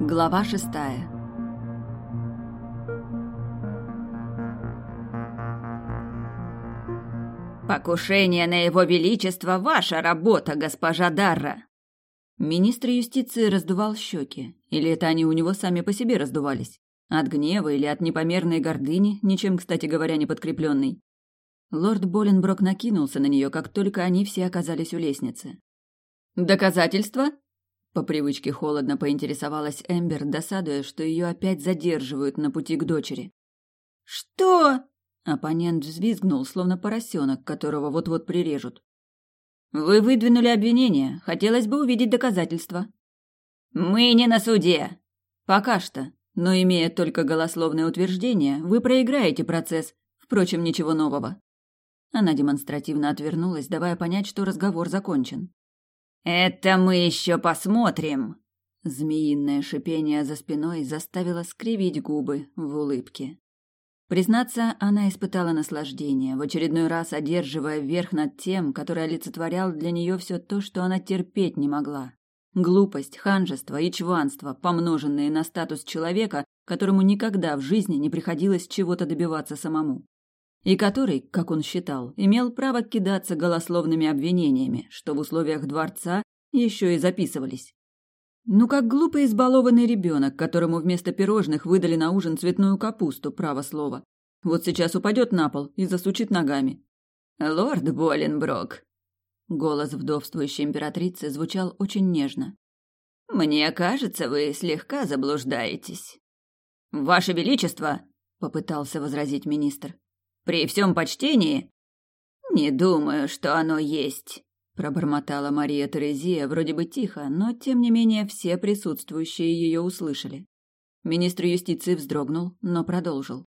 Глава шестая «Покушение на его величество – ваша работа, госпожа Дарра!» Министр юстиции раздувал щеки. Или это они у него сами по себе раздувались? От гнева или от непомерной гордыни, ничем, кстати говоря, не подкрепленной. Лорд Боленброк накинулся на нее, как только они все оказались у лестницы. «Доказательства?» По привычке холодно поинтересовалась Эмбер, досадуя, что ее опять задерживают на пути к дочери. «Что?» Оппонент взвизгнул, словно поросенок, которого вот-вот прирежут. «Вы выдвинули обвинение. Хотелось бы увидеть доказательства». «Мы не на суде». «Пока что. Но имея только голословное утверждение, вы проиграете процесс. Впрочем, ничего нового». Она демонстративно отвернулась, давая понять, что разговор закончен. «Это мы еще посмотрим!» Змеиное шипение за спиной заставило скривить губы в улыбке. Признаться, она испытала наслаждение, в очередной раз одерживая верх над тем, который олицетворял для нее все то, что она терпеть не могла. Глупость, ханжество и чванство, помноженные на статус человека, которому никогда в жизни не приходилось чего-то добиваться самому и который, как он считал, имел право кидаться голословными обвинениями, что в условиях дворца еще и записывались. Ну, как глупый избалованный ребенок, которому вместо пирожных выдали на ужин цветную капусту, право слово. Вот сейчас упадет на пол и засучит ногами. «Лорд Боленброк!» Голос вдовствующей императрицы звучал очень нежно. «Мне кажется, вы слегка заблуждаетесь». «Ваше Величество!» — попытался возразить министр. При всем почтении...» «Не думаю, что оно есть», — пробормотала Мария Терезия, вроде бы тихо, но, тем не менее, все присутствующие ее услышали. Министр юстиции вздрогнул, но продолжил.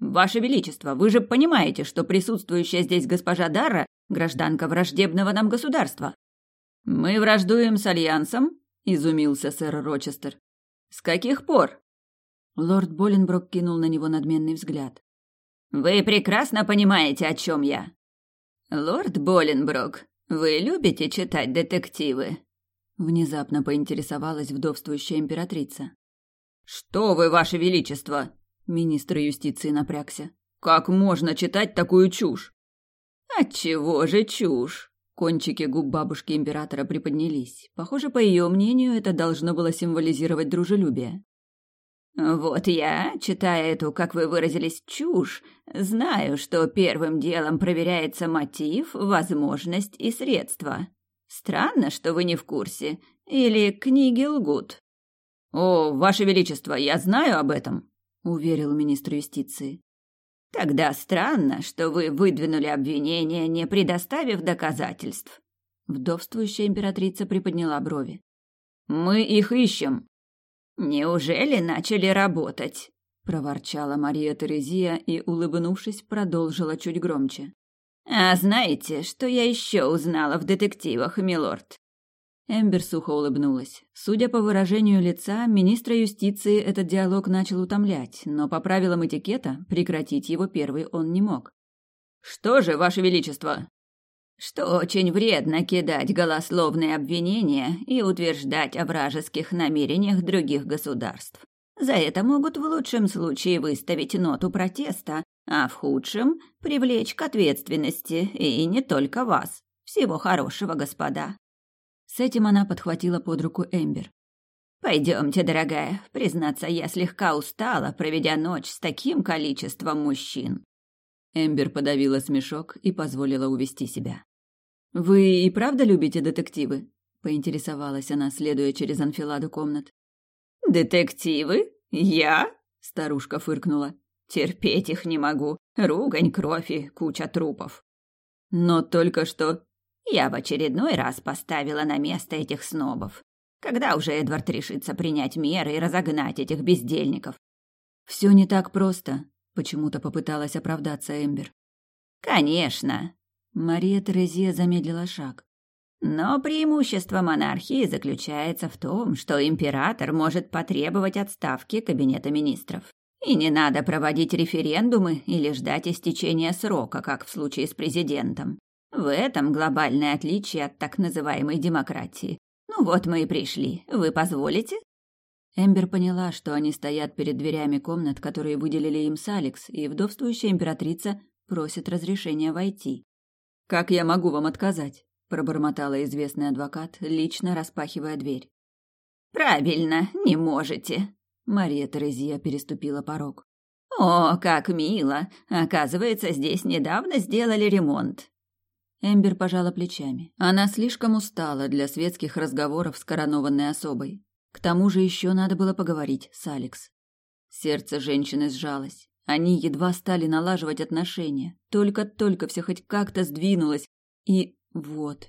«Ваше Величество, вы же понимаете, что присутствующая здесь госпожа Дара — гражданка враждебного нам государства». «Мы враждуем с Альянсом?» — изумился сэр Рочестер. «С каких пор?» Лорд Боленброк кинул на него надменный взгляд. Вы прекрасно понимаете, о чем я. Лорд Боленброк, вы любите читать детективы? Внезапно поинтересовалась вдовствующая императрица. Что вы, ваше величество? Министр юстиции напрягся. Как можно читать такую чушь? Отчего же чушь? Кончики губ бабушки императора приподнялись. Похоже, по ее мнению, это должно было символизировать дружелюбие. Вот я, читая эту, как вы выразились, чушь, знаю, что первым делом проверяется мотив, возможность и средства. Странно, что вы не в курсе. Или книги лгут. О, ваше величество, я знаю об этом, уверил министр юстиции. Тогда странно, что вы выдвинули обвинение, не предоставив доказательств. Вдовствующая императрица приподняла брови. Мы их ищем, «Неужели начали работать?» – проворчала Мария Терезия и, улыбнувшись, продолжила чуть громче. «А знаете, что я еще узнала в детективах, милорд?» Эмбер сухо улыбнулась. Судя по выражению лица, министра юстиции этот диалог начал утомлять, но по правилам этикета прекратить его первый он не мог. «Что же, ваше величество?» Что очень вредно кидать голословные обвинения и утверждать о вражеских намерениях других государств. За это могут в лучшем случае выставить ноту протеста, а в худшем – привлечь к ответственности, и не только вас. Всего хорошего, господа. С этим она подхватила под руку Эмбер. «Пойдемте, дорогая. Признаться, я слегка устала, проведя ночь с таким количеством мужчин». Эмбер подавила смешок и позволила увести себя. «Вы и правда любите детективы?» — поинтересовалась она, следуя через анфиладу комнат. «Детективы? Я?» — старушка фыркнула. «Терпеть их не могу. Ругань, кровь и куча трупов». «Но только что...» «Я в очередной раз поставила на место этих снобов. Когда уже Эдвард решится принять меры и разогнать этих бездельников?» «Все не так просто», — почему-то попыталась оправдаться Эмбер. «Конечно», Мария Терезия замедлила шаг. Но преимущество монархии заключается в том, что император может потребовать отставки кабинета министров. И не надо проводить референдумы или ждать истечения срока, как в случае с президентом. В этом глобальное отличие от так называемой демократии. Ну вот мы и пришли. Вы позволите? Эмбер поняла, что они стоят перед дверями комнат, которые выделили им с Алекс, и вдовствующая императрица просит разрешения войти. «Как я могу вам отказать?» – пробормотала известный адвокат, лично распахивая дверь. «Правильно, не можете», – Мария Терезия переступила порог. «О, как мило! Оказывается, здесь недавно сделали ремонт». Эмбер пожала плечами. Она слишком устала для светских разговоров с коронованной особой. К тому же еще надо было поговорить с Алекс. Сердце женщины сжалось. Они едва стали налаживать отношения. Только-только все хоть как-то сдвинулось. И вот.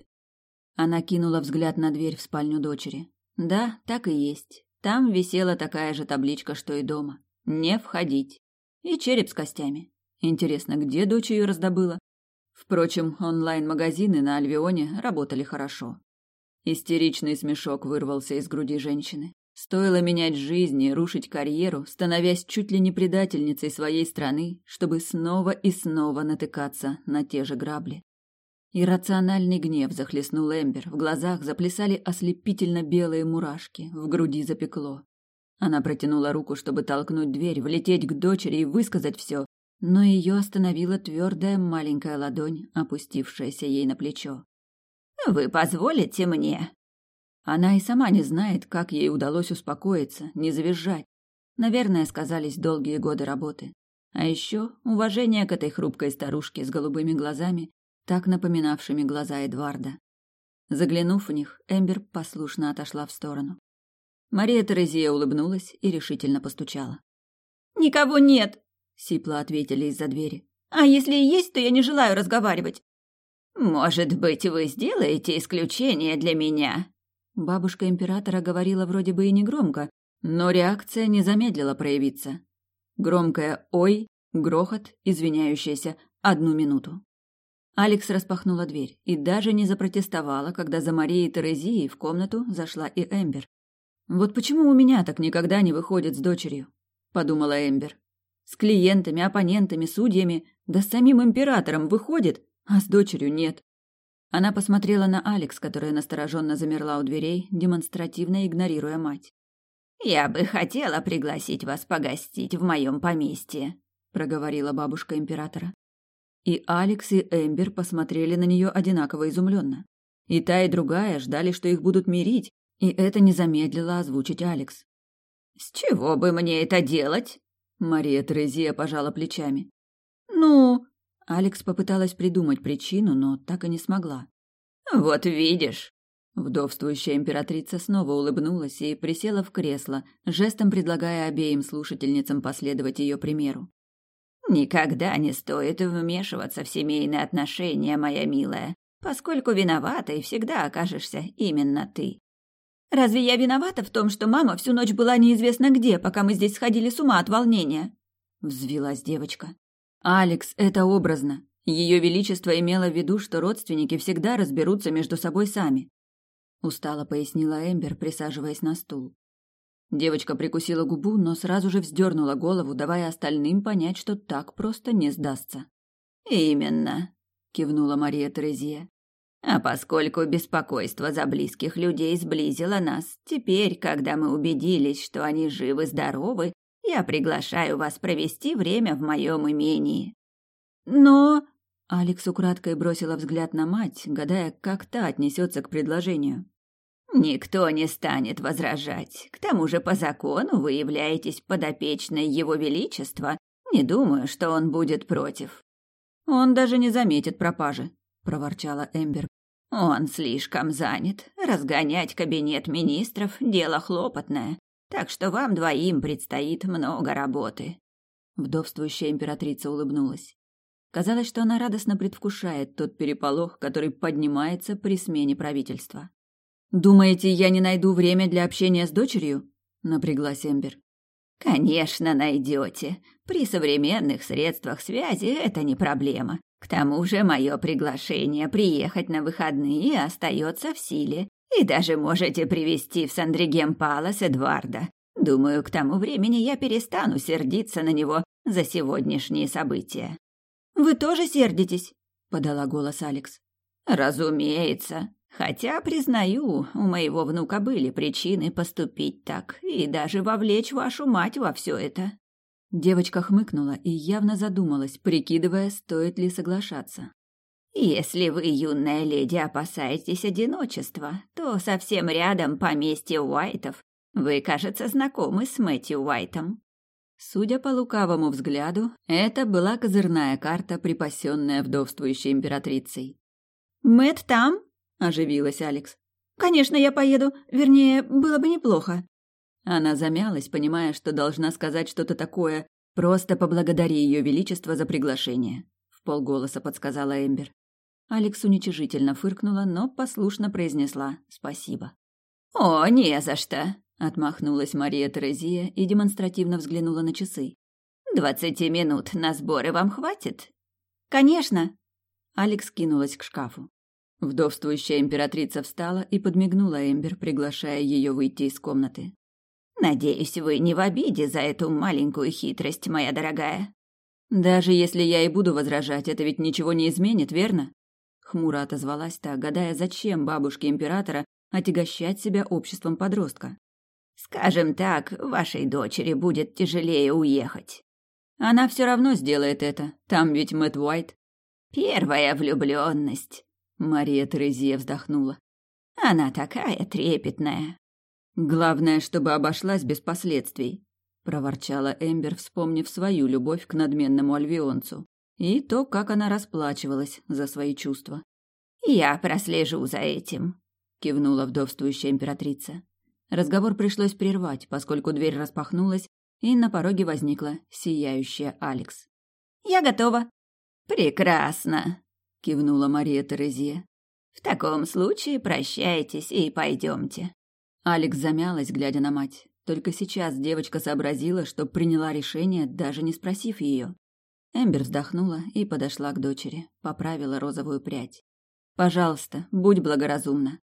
Она кинула взгляд на дверь в спальню дочери. Да, так и есть. Там висела такая же табличка, что и дома. Не входить. И череп с костями. Интересно, где дочь ее раздобыла? Впрочем, онлайн-магазины на Альвионе работали хорошо. Истеричный смешок вырвался из груди женщины. Стоило менять жизнь и рушить карьеру, становясь чуть ли не предательницей своей страны, чтобы снова и снова натыкаться на те же грабли. Иррациональный гнев захлестнул Эмбер, в глазах заплясали ослепительно белые мурашки, в груди запекло. Она протянула руку, чтобы толкнуть дверь, влететь к дочери и высказать все, но ее остановила твердая маленькая ладонь, опустившаяся ей на плечо. Вы позволите мне? Она и сама не знает, как ей удалось успокоиться, не завизжать. Наверное, сказались долгие годы работы. А еще уважение к этой хрупкой старушке с голубыми глазами, так напоминавшими глаза Эдварда. Заглянув в них, Эмбер послушно отошла в сторону. Мария Терезия улыбнулась и решительно постучала. «Никого нет!» — сипло ответили из-за двери. «А если и есть, то я не желаю разговаривать. «Может быть, вы сделаете исключение для меня?» Бабушка императора говорила вроде бы и негромко, но реакция не замедлила проявиться. Громкое «Ой!», грохот, извиняющийся «Одну минуту». Алекс распахнула дверь и даже не запротестовала, когда за Марией Терезией в комнату зашла и Эмбер. «Вот почему у меня так никогда не выходит с дочерью?» – подумала Эмбер. «С клиентами, оппонентами, судьями, да с самим императором выходит, а с дочерью нет. Она посмотрела на Алекс, которая настороженно замерла у дверей, демонстративно игнорируя мать. «Я бы хотела пригласить вас погостить в моем поместье», — проговорила бабушка императора. И Алекс и Эмбер посмотрели на нее одинаково изумленно. И та, и другая ждали, что их будут мирить, и это не замедлило озвучить Алекс. «С чего бы мне это делать?» Мария Терезия пожала плечами. «Ну, Алекс попыталась придумать причину, но так и не смогла. «Вот видишь!» Вдовствующая императрица снова улыбнулась и присела в кресло, жестом предлагая обеим слушательницам последовать ее примеру. «Никогда не стоит вмешиваться в семейные отношения, моя милая, поскольку виноватой всегда окажешься именно ты». «Разве я виновата в том, что мама всю ночь была неизвестно где, пока мы здесь сходили с ума от волнения?» Взвилась девочка. Алекс, это образно. Ее величество имело в виду, что родственники всегда разберутся между собой сами. Устало пояснила Эмбер, присаживаясь на стул. Девочка прикусила губу, но сразу же вздернула голову, давая остальным понять, что так просто не сдастся. «Именно», — кивнула Мария Терезия. «А поскольку беспокойство за близких людей сблизило нас, теперь, когда мы убедились, что они живы-здоровы, я приглашаю вас провести время в моем имении». «Но...» Алекс украдкой бросила взгляд на мать, гадая, как та отнесется к предложению. «Никто не станет возражать. К тому же по закону вы являетесь подопечной Его Величества. Не думаю, что он будет против». «Он даже не заметит пропажи», — проворчала Эмбер. «Он слишком занят. Разгонять кабинет министров — дело хлопотное так что вам двоим предстоит много работы. Вдовствующая императрица улыбнулась. Казалось, что она радостно предвкушает тот переполох, который поднимается при смене правительства. «Думаете, я не найду время для общения с дочерью?» — напряглась Эмбер. «Конечно найдете. При современных средствах связи это не проблема. К тому же мое приглашение приехать на выходные остается в силе, и даже можете привести в Сандригем Палас Эдварда. Думаю, к тому времени я перестану сердиться на него за сегодняшние события». «Вы тоже сердитесь?» — подала голос Алекс. «Разумеется. Хотя, признаю, у моего внука были причины поступить так и даже вовлечь вашу мать во все это. Девочка хмыкнула и явно задумалась, прикидывая, стоит ли соглашаться. Если вы, юная леди, опасаетесь одиночества, то совсем рядом поместье Уайтов. Вы, кажется, знакомы с Мэтью Уайтом. Судя по лукавому взгляду, это была козырная карта, припасенная вдовствующей императрицей. Мэт там? – оживилась Алекс. «Конечно, я поеду. Вернее, было бы неплохо». Она замялась, понимая, что должна сказать что-то такое. «Просто поблагодари ее величество за приглашение», — в полголоса подсказала Эмбер. Алекс уничижительно фыркнула, но послушно произнесла «спасибо». «О, не за что!» — отмахнулась Мария Терезия и демонстративно взглянула на часы. «Двадцати минут на сборы вам хватит?» «Конечно!» Алекс кинулась к шкафу. Вдовствующая императрица встала и подмигнула Эмбер, приглашая ее выйти из комнаты. «Надеюсь, вы не в обиде за эту маленькую хитрость, моя дорогая?» «Даже если я и буду возражать, это ведь ничего не изменит, верно?» Хмуро отозвалась та, гадая, зачем бабушке императора отягощать себя обществом подростка. «Скажем так, вашей дочери будет тяжелее уехать». «Она все равно сделает это. Там ведь Мэтт Уайт». «Первая влюбленность. Мария Терезия вздохнула. Она такая трепетная. Главное, чтобы обошлась без последствий, проворчала Эмбер, вспомнив свою любовь к надменному альвионцу и то, как она расплачивалась за свои чувства. Я прослежу за этим, кивнула вдовствующая императрица. Разговор пришлось прервать, поскольку дверь распахнулась, и на пороге возникла сияющая Алекс. Я готова. Прекрасно, кивнула Мария Терезия. В таком случае прощайтесь и пойдемте. Алекс замялась, глядя на мать. Только сейчас девочка сообразила, что приняла решение, даже не спросив ее. Эмбер вздохнула и подошла к дочери, поправила розовую прядь. «Пожалуйста, будь благоразумна».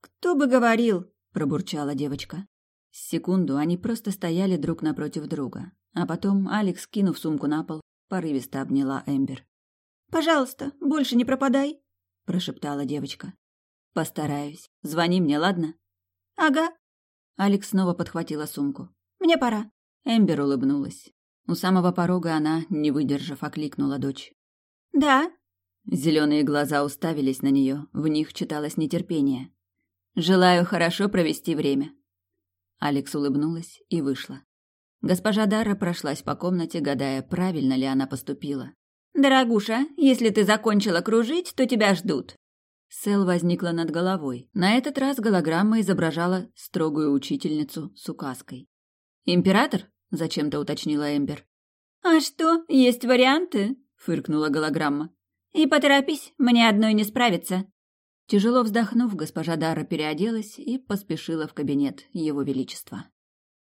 «Кто бы говорил?» – пробурчала девочка. С секунду они просто стояли друг напротив друга, а потом Алекс, кинув сумку на пол, порывисто обняла Эмбер. Пожалуйста, больше не пропадай, прошептала девочка. Постараюсь. Звони мне, ладно? Ага. Алекс снова подхватила сумку. Мне пора. Эмбер улыбнулась. У самого порога она, не выдержав, окликнула дочь. Да. Зеленые глаза уставились на нее, в них читалось нетерпение. Желаю хорошо провести время. Алекс улыбнулась и вышла. Госпожа Дара прошлась по комнате, гадая, правильно ли она поступила. «Дорогуша, если ты закончила кружить, то тебя ждут». Сэл возникла над головой. На этот раз голограмма изображала строгую учительницу с указкой. «Император?» – зачем-то уточнила Эмбер. «А что, есть варианты?» – фыркнула голограмма. «И поторопись, мне одной не справиться». Тяжело вздохнув, госпожа Дара переоделась и поспешила в кабинет Его Величества.